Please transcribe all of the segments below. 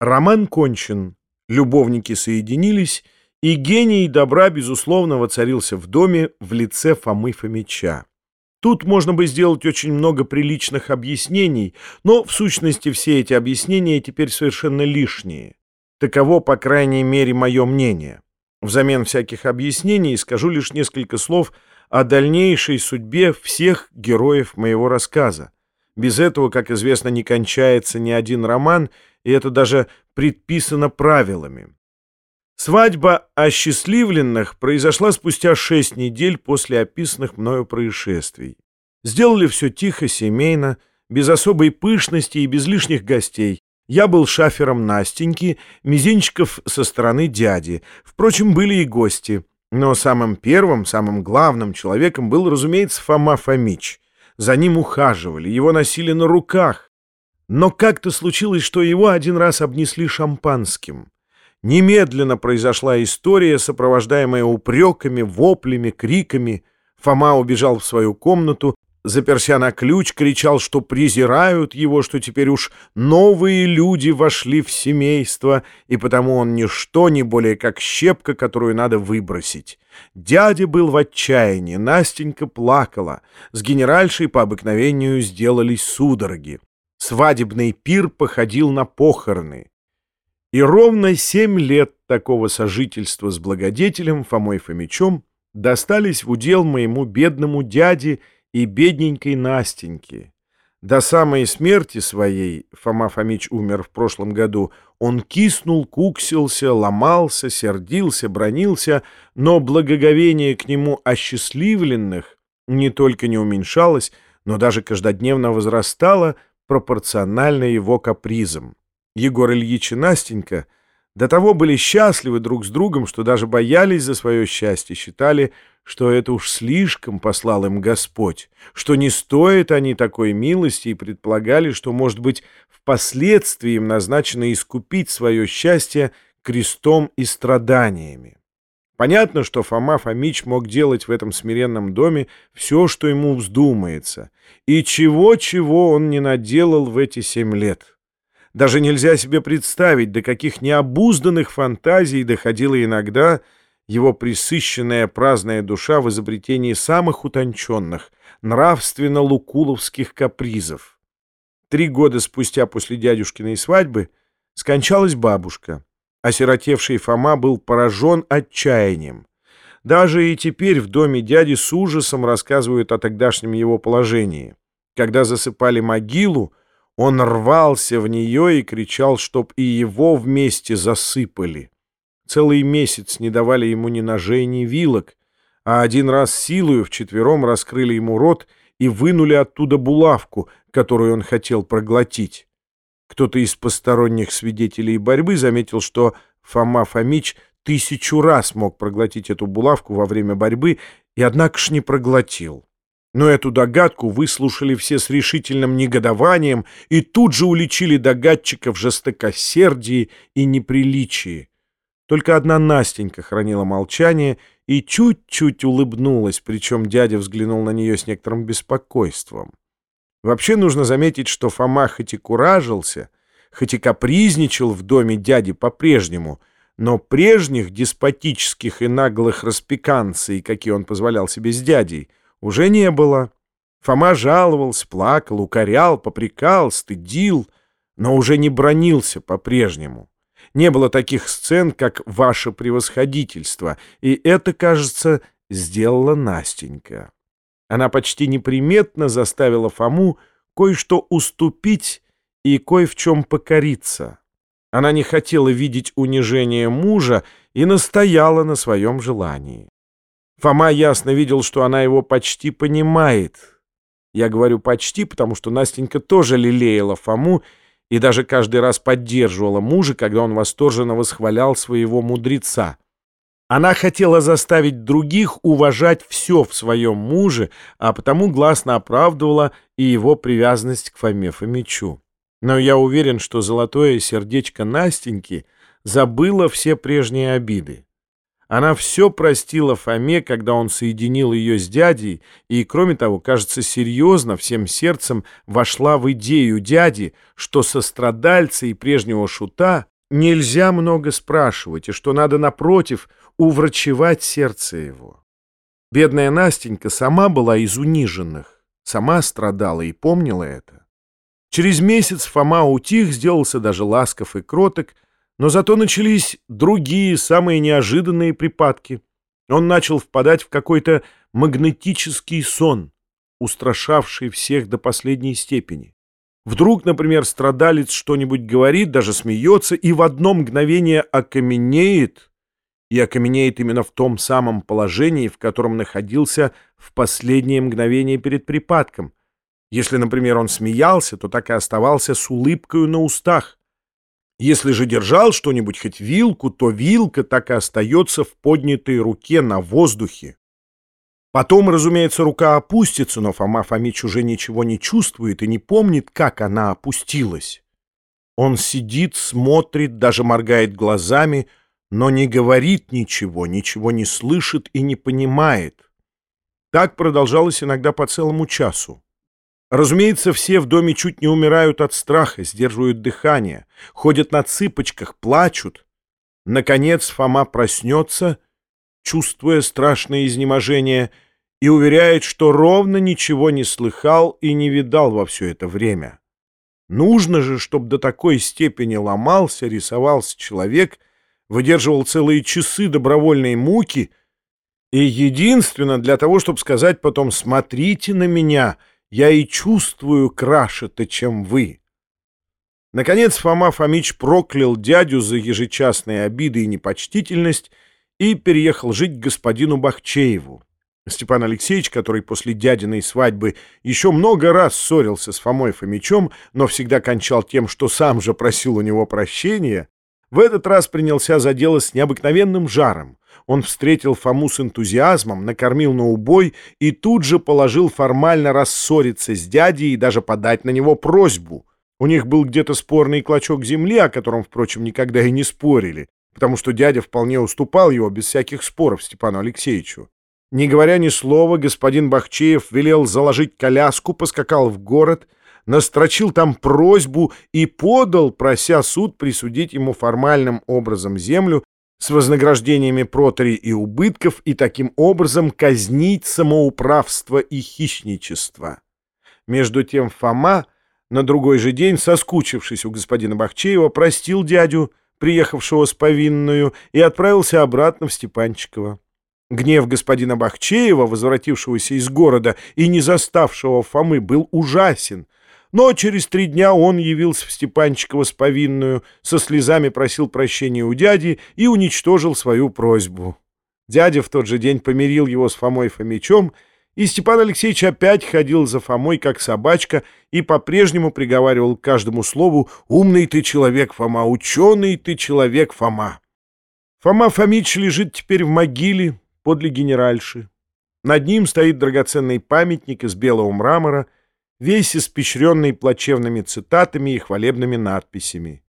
Роман кончен, любовники соединились, и гений добра, безусловно, воцарился в доме в лице Фомы Фомича. Тут можно бы сделать очень много приличных объяснений, но в сущности все эти объяснения теперь совершенно лишние. Таково, по крайней мере, мое мнение. Взамен всяких объяснений скажу лишь несколько слов о дальнейшей судьбе всех героев моего рассказа. Без этого, как известно, не кончается ни один роман, и это даже предписано правилами. Свадьба осчастливленных произошла спустя шесть недель после описанных мною происшествий. Сделали все тихо, семейно, без особой пышности и без лишних гостей. Я был шафером Настеньки, мизинчиков со стороны дяди. Впрочем, были и гости. Но самым первым, самым главным человеком был, разумеется, Фома Фомич — за ним ухаживали, его носили на руках. Но как-то случилось, что его один раз обнесли шампанским. Немедленно произошла история, сопровождаемая упреками, воплями, криками. Фома убежал в свою комнату, заперся на ключ, кричал, что презирают его, что теперь уж новые люди вошли в семейство, и потому он ничто не более как щепка, которую надо выбросить. Дядя был в отчаянии, Настенька плакала. С генеральшей по обыкновению сделались судороги. Свадебный пир походил на похороны. И ровно семь лет такого сожительства с благодетелем Фомой Фомичом достались в удел моему бедному дяде и бедненькой Настеньке. До самой смерти своей, Фома Фомич умер в прошлом году, он киснул, куксился, ломался, сердился, бронился, но благоговение к нему осчастливленных не только не уменьшалось, но даже каждодневно возрастало пропорционально его капризам. Егор Ильич и Настенька — до того были счастливы друг с другом, что даже боялись за свое счастье, считали, что это уж слишком послал им Господь, что не стоит они такой милости и предполагали, что, может быть, впоследствии им назначено искупить свое счастье крестом и страданиями. Понятно, что Фома Фомич мог делать в этом смиренном доме все, что ему вздумается, и чего-чего он не наделал в эти семь лет. Даже нельзя себе представить, до каких необузданных фантазий доходила иногда его присыщенная праздная душа в изобретении самых утонченных, нравственно-лукуловских капризов. Три года спустя после дядюшкиной свадьбы скончалась бабушка. Осиротевший Фома был поражен отчаянием. Даже и теперь в доме дяди с ужасом рассказывают о тогдашнем его положении. Когда засыпали могилу, он рвался в нее и кричал, чтоб и его вместе засыпали. Целый месяц не давали ему ни ножей, ни вилок, а один раз силою вчетвером раскрыли ему рот и вынули оттуда булавку, которую он хотел проглотить. Кто-то из посторонних свидетелей борьбы заметил, что Фома Фомич тысячу раз мог проглотить эту булавку во время борьбы, и однако ж не проглотил. Но эту догадку выслушали все с решительным негодованием и тут же уличили догадчика в жестокосердии и неприличии. Только одна Настенька хранила молчание и чуть-чуть улыбнулась, причем дядя взглянул на нее с некоторым беспокойством. Вообще нужно заметить, что Фома хоть и куражился, хоть и капризничал в доме дяди по-прежнему, но прежних деспотических и наглых распеканций, какие он позволял себе с дядей, уже не было. Фома жаловался, плакал, укорял, попрекал, стыдил, но уже не бронился по-прежнему. Не было таких сцен, как «Ваше превосходительство», и это, кажется, сделала Настенька. Она почти неприметно заставила Фому кое-что уступить и кое в чем покориться. Она не хотела видеть унижение мужа и настояла на своем желании. Фома ясно видел, что она его почти понимает. Я говорю «почти», потому что Настенька тоже лелеяла Фому и даже каждый раз поддерживала мужа, когда он восторженно восхвалял своего мудреца. Она хотела заставить других уважать все в своем муже, а потому гласно оправдывала и его привязанность к Фоме Фомичу. Но я уверен, что золотое сердечко Настеньки забыло все прежние обиды. Она все простила Фоме, когда он соединил ее с дядей, и, кроме того, кажется, серьезно, всем сердцем вошла в идею дяди, что со страдальца и прежнего шута нельзя много спрашивать, и что надо, напротив, уврачевать сердце его. Бедная Настенька сама была из униженных, сама страдала и помнила это. Через месяц Фома утих, сделался даже ласков и кроток, но зато начались другие, самые неожиданные припадки. Он начал впадать в какой-то магнетический сон, устрашавший всех до последней степени. Вдруг, например, страдалец что-нибудь говорит, даже смеется, и в одно мгновение окаменеет, и окаменеет именно в том самом положении, в котором находился в последнее мгновение перед припадком. Если, например, он смеялся, то так и оставался с улыбкой на устах, если же держал что-нибудь, хоть вилку, то вилка так и остается в поднятой руке на воздухе. Потом, разумеется, рука опустится, но Фома Фомич уже ничего не чувствует и не помнит, как она опустилась. Он сидит, смотрит, даже моргает глазами, но не говорит ничего, ничего не слышит и не понимает. Так продолжалось иногда по целому часу. Разумеется, все в доме чуть не умирают от страха, сдерживают дыхание, ходят на цыпочках, плачут. Наконец Фома проснется, чувствуя страшное изнеможение, и уверяет, что ровно ничего не слыхал и не видал во все это время. Нужно же, чтобы до такой степени ломался, рисовался человек, выдерживал целые часы добровольной муки, и единственно для того, чтобы сказать потом «смотрите на меня», я и чувствую краше-то, чем вы. Наконец Фома Фомич проклял дядю за ежечасные обиды и непочтительность и переехал жить к господину Бахчееву. Степан Алексеевич, который после дядиной свадьбы еще много раз ссорился с Фомой Фомичом, но всегда кончал тем, что сам же просил у него прощения, в этот раз принялся за дело с необыкновенным жаром. Он встретил Фому с энтузиазмом, накормил на убой и тут же положил формально рассориться с дядей и даже подать на него просьбу. У них был где-то спорный клочок земли, о котором, впрочем, никогда и не спорили, потому что дядя вполне уступал его без всяких споров Степану Алексеевичу. Не говоря ни слова, господин Бахчеев велел заложить коляску, поскакал в город, настрочил там просьбу и подал, прося суд присудить ему формальным образом землю с вознаграждениями протери и убытков и таким образом казнить самоуправство и хищничество. Между тем Фома на другой же день, соскучившись у господина Бахчеева, простил дядю, приехавшего с повинную, и отправился обратно в Степанчиково. Гнев господина Бахчеева, возвратившегося из города и не заставшего Фомы, был ужасен — но через три дня он явился в Степанчиково с повинную, со слезами просил прощения у дяди и уничтожил свою просьбу. Дядя в тот же день помирил его с Фомой Фомичом, и Степан Алексеевич опять ходил за Фомой, как собачка, и по-прежнему приговаривал к каждому слову «Умный ты человек, Фома, ученый ты человек, Фома». Фома Фомич лежит теперь в могиле подле генеральши. Над ним стоит драгоценный памятник из белого мрамора — весь испещренный плачевными цитатами и хвалебными надписями.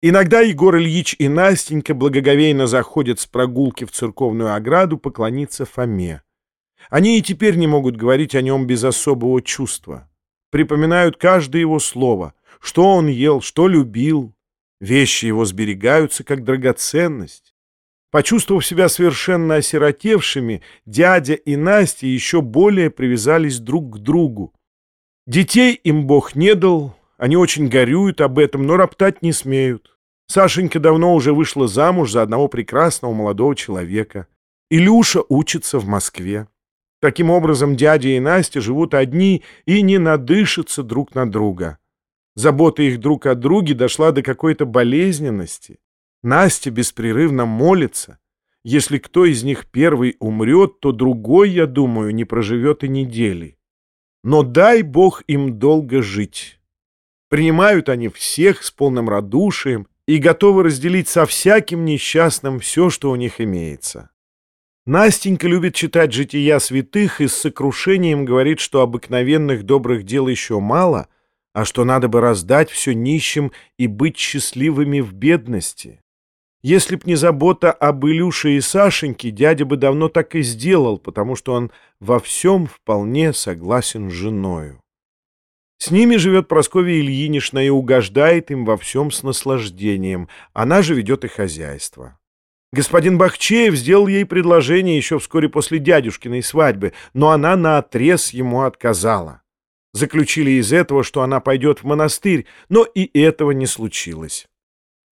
Иногда Егор Ильич и Настенька благоговейно заходят с прогулки в церковную ограду поклониться Фоме. Они и теперь не могут говорить о нем без особого чувства. Припоминают каждое его слово, что он ел, что любил. Вещи его сберегаются как драгоценность. Почувствовав себя совершенно осиротевшими, дядя и Настя еще более привязались друг к другу. Детей им Бог не дал, они очень горюют об этом, но роптать не смеют. Сашенька давно уже вышла замуж за одного прекрасного молодого человека. Илюша учится в Москве. Таким образом, дядя и Настя живут одни и не надышатся друг на друга. Забота их друг о друге дошла до какой-то болезненности. Настя беспрерывно молится. Если кто из них первый умрет, то другой, я думаю, не проживет и недели но дай Бог им долго жить. Принимают они всех с полным радушием и готовы разделить со всяким несчастным все, что у них имеется. Настенька любит читать жития святых и с сокрушением говорит, что обыкновенных добрых дел еще мало, а что надо бы раздать все нищим и быть счастливыми в бедности. Если б не забота об Илюше и Сашеньке, дядя бы давно так и сделал, потому что он во всем вполне согласен с женою. С ними живет Прасковья Ильинична и угождает им во всем с наслаждением. Она же ведет и хозяйство. Господин Бахчеев сделал ей предложение еще вскоре после дядюшкиной свадьбы, но она наотрез ему отказала. Заключили из этого, что она пойдет в монастырь, но и этого не случилось.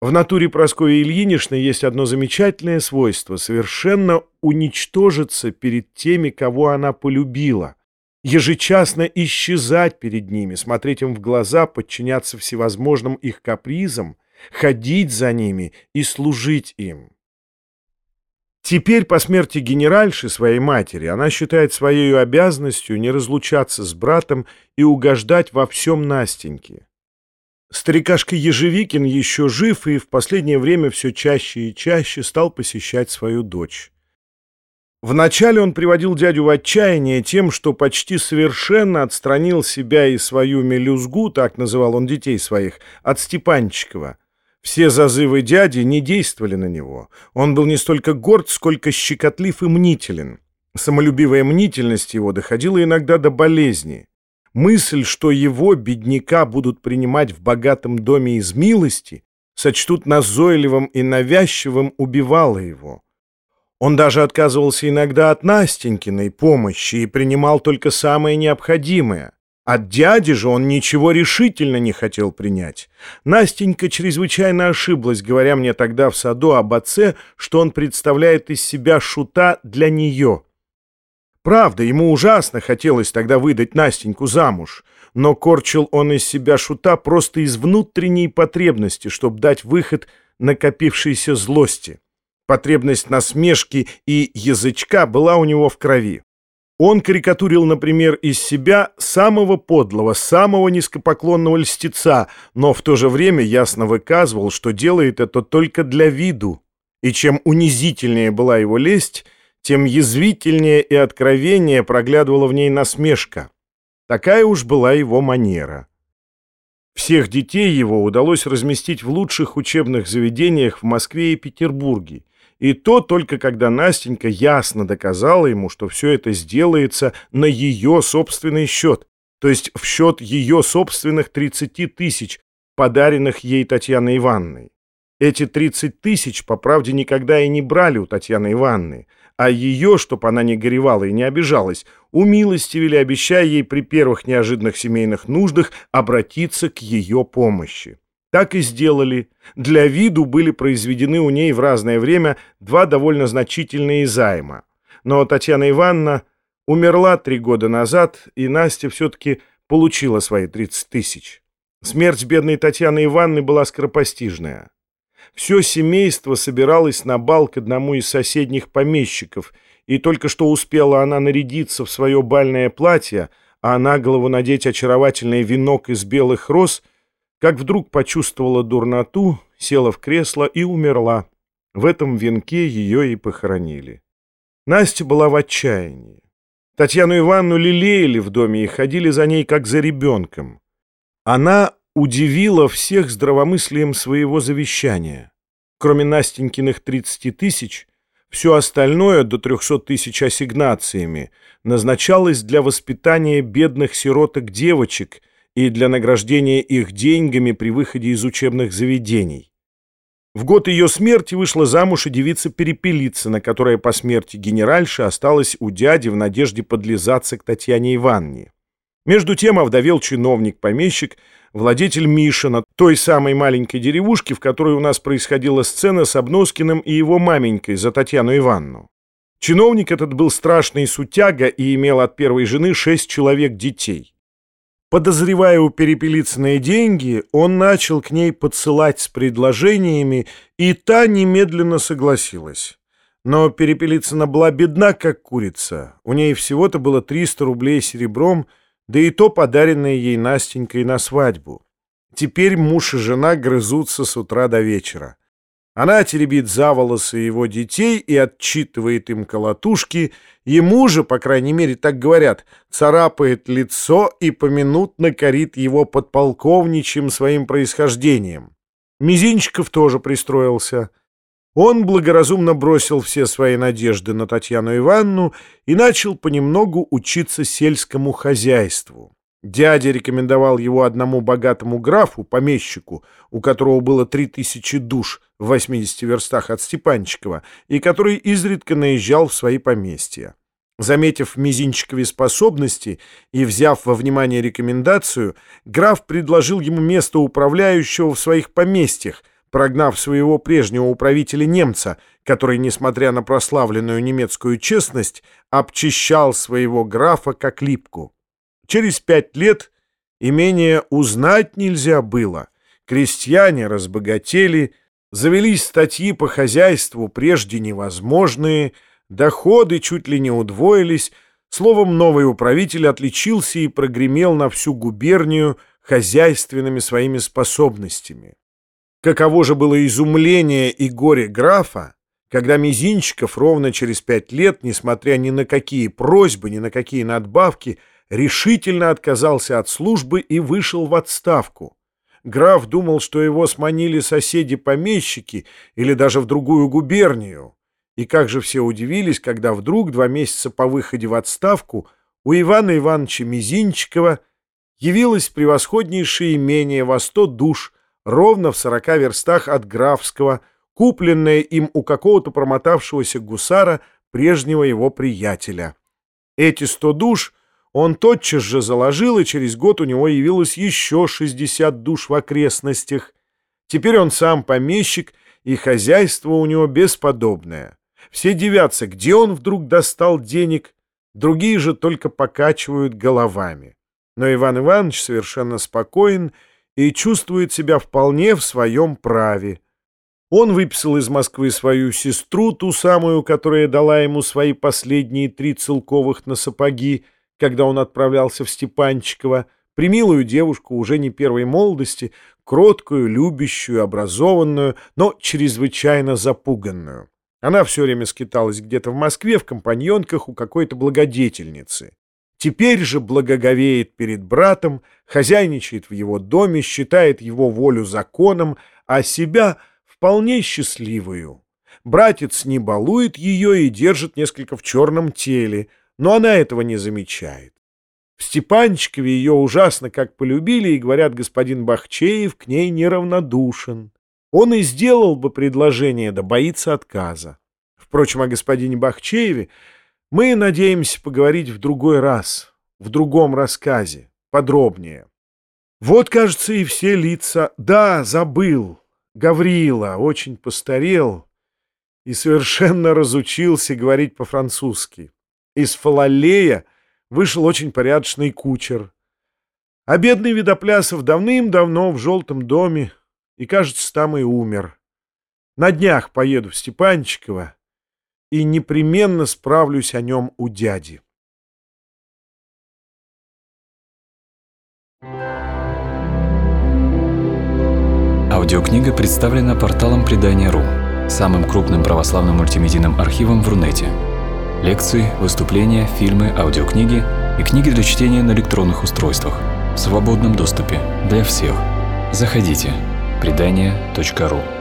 В натуре Прасковьи Ильиничны есть одно замечательное свойство — совершенно уничтожиться перед теми, кого она полюбила, ежечасно исчезать перед ними, смотреть им в глаза, подчиняться всевозможным их капризам, ходить за ними и служить им. Теперь, по смерти генеральши, своей матери, она считает своей обязанностью не разлучаться с братом и угождать во всем Настеньке. Старикашка Ежевикин еще жив и в последнее время все чаще и чаще стал посещать свою дочь. Вначале он приводил дядю в отчаяние тем, что почти совершенно отстранил себя и свою мелюзгу, так называл он детей своих, от Степанчикова, все зазывы дяди не действовали на него. Он был не столько горд, сколько щекотлив и мнителен. Самолюбивая мнительность его доходила иногда до болезни. Мысль, что его, бедняка, будут принимать в богатом доме из милости, сочтут назойливым и навязчивым, убивала его. Он даже отказывался иногда от Настенькиной помощи и принимал только самое необходимое. От дяди же он ничего решительно не хотел принять. Настенька чрезвычайно ошиблась, говоря мне тогда в саду об отце, что он представляет из себя шута для нее. Правда, ему ужасно хотелось тогда выдать Настеньку замуж, но корчил он из себя шута просто из внутренней потребности, чтобы дать выход накопившейся злости. Потребность насмешки и язычка была у него в крови. Он карикатурил, например, из себя самого подлого, самого низкопоклонного льстеца, но в то же время ясно выказывал, что делает это только для виду. И чем унизительнее была его лесть, тем язвительнее и откровеннее проглядывала в ней насмешка. Такая уж была его манера. Всех детей его удалось разместить в лучших учебных заведениях в Москве и Петербурге, и то только когда Настенька ясно доказала ему, что все это сделается на ее собственный счет, то есть в счет ее собственных 30 тысяч, подаренных ей Татьяной Ивановной. Эти 30 тысяч, по правде, никогда и не брали у Татьяны Ивановны, а ее, чтоб она не горевала и не обижалась, умилостивили, обещая ей при первых неожиданных семейных нуждах обратиться к ее помощи. Так и сделали. Для виду были произведены у ней в разное время два довольно значительные займа. Но Татьяна Ивановна умерла три года назад, и Настя все-таки получила свои 30 тысяч. Смерть бедной Татьяны Ивановны была скоропостижная. Все семейство собиралось на бал к одному из соседних помещиков, и только что успела она нарядиться в свое бальное платье, а на голову надеть очаровательный венок из белых роз — как вдруг почувствовала дурноту, села в кресло и умерла. В этом венке ее и похоронили. Настя была в отчаянии. Татьяну Ивановну лелеяли в доме и ходили за ней, как за ребенком. Она удивила всех здравомыслием своего завещания. Кроме Настенькиных 30 тысяч, все остальное до 300 тысяч ассигнациями назначалось для воспитания бедных сироток-девочек – и для награждения их деньгами при выходе из учебных заведений. В год ее смерти вышла замуж и девица Перепелицына, которая по смерти генеральши осталась у дяди в надежде подлизаться к Татьяне Ивановне. Между тем овдовел чиновник-помещик, владетель Мишина, той самой маленькой деревушки, в которой у нас происходила сцена с Обноскиным и его маменькой за Татьяну Ивановну. Чиновник этот был страшный сутяга и имел от первой жены шесть человек детей. Подозревая у Перепелицыной деньги, он начал к ней подсылать с предложениями, и та немедленно согласилась. Но Перепелицына была бедна, как курица. У ней всего-то было 300 рублей серебром, да и то подаренное ей Настенькой на свадьбу. Теперь муж и жена грызутся с утра до вечера. Она теребит за волосы его детей и отчитывает им колотушки. Ему же, по крайней мере, так говорят, царапает лицо и поминутно корит его подполковничьим своим происхождением. Мизинчиков тоже пристроился. Он благоразумно бросил все свои надежды на Татьяну Ивановну и начал понемногу учиться сельскому хозяйству. Дядя рекомендовал его одному богатому графу, помещику, у которого было три тысячи душ в 80 верстах от Степанчикова, и который изредка наезжал в свои поместья. Заметив в Мизинчикове способности и взяв во внимание рекомендацию, граф предложил ему место управляющего в своих поместьях, прогнав своего прежнего управителя немца, который, несмотря на прославленную немецкую честность, обчищал своего графа как липку. Через пять лет имение узнать нельзя было. Крестьяне разбогатели, завелись статьи по хозяйству прежде невозможные, доходы чуть ли не удвоились, словом, новый управитель отличился и прогремел на всю губернию хозяйственными своими способностями. Каково же было изумление и горе графа, когда Мизинчиков ровно через пять лет, несмотря ни на какие просьбы, ни на какие надбавки, решительно отказался от службы и вышел в отставку. Граф думал, что его сманили соседи-помещики или даже в другую губернию. И как же все удивились, когда вдруг два месяца по выходе в отставку у Ивана Ивановича Мизинчикова явилось превосходнейшее имение во сто душ – ровно в сорока верстах от Графского, купленное им у какого-то промотавшегося гусара, прежнего его приятеля. Эти сто душ он тотчас же заложил, и через год у него явилось еще шестьдесят душ в окрестностях. Теперь он сам помещик, и хозяйство у него бесподобное. Все девятся, где он вдруг достал денег, другие же только покачивают головами. Но Иван Иванович совершенно спокоен и чувствует себя вполне в своем праве. Он выписал из Москвы свою сестру, ту самую, которая дала ему свои последние три целковых на сапоги, когда он отправлялся в Степанчиково, примилую девушку уже не первой молодости, кроткую, любящую, образованную, но чрезвычайно запуганную. Она все время скиталась где-то в Москве в компаньонках у какой-то благодетельницы. Теперь же благоговеет перед братом, хозяйничает в его доме, считает его волю законом, а себя вполне счастливую. Братец не балует ее и держит несколько в черном теле, но она этого не замечает. В Степанчикове ее ужасно как полюбили, и, говорят, господин Бахчеев к ней неравнодушен. Он и сделал бы предложение, да боится отказа. Впрочем, о господине Бахчееве мы надеемся поговорить в другой раз, в другом рассказе, подробнее. Вот, кажется, и все лица. Да, забыл. Гаврила очень постарел и совершенно разучился говорить по-французски. Из Фалалея вышел очень порядочный кучер. А бедный Видоплясов давным-давно в желтом доме и, кажется, там и умер. На днях поеду в Степанчиково и непременно справлюсь о нем у дяди. Аудиокнига представлена порталом Предания.ру, самым крупным православным мультимедийным архивом в Рунете. Лекции, выступления, фильмы, аудиокниги и книги для чтения на электронных устройствах в свободном доступе для всех. Заходите. Предания.ру